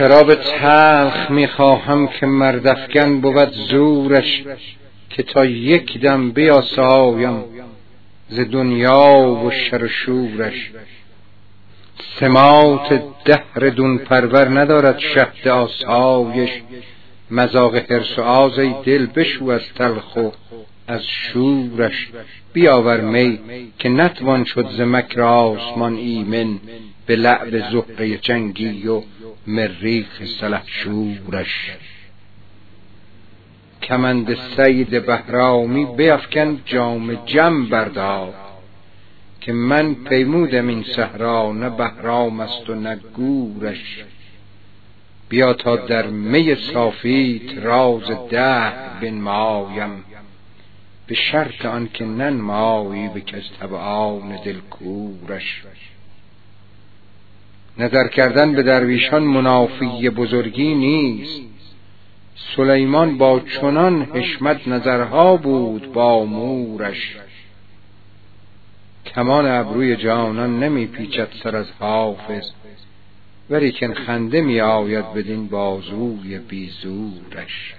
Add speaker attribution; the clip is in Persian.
Speaker 1: شراب تلخ می‌خواهم که مردفگن بود زورش که تا یک دم بیاسایم ز دنیا و شر شورش. سمات دهر دون پرور ندارد شهد آسایش. مذاق حرس و آز دل بشو از تلخ و از شورش. بیاور می که نتوان شد ز مکر آسمان ایمن به لعب زهره جنگی و مریخ شورش. کمند سید بهرامی بیفکن جام جم بردار که من پیمودم این صحرا نه بهرام است و نه گورش. بیا تا در می صافیت راز ده بنمایم به شرط آنکه ننمایی به کس طبعان دلکورش. نظر کردن به درویشان منافی بزرگی نیست. سلیمان با چنان حشمت نظرها بود با مورش. کمان ابروی جانان نمی پیچد سر از حافظ ولیکن خنده می آید بدین بازوی بیزورش.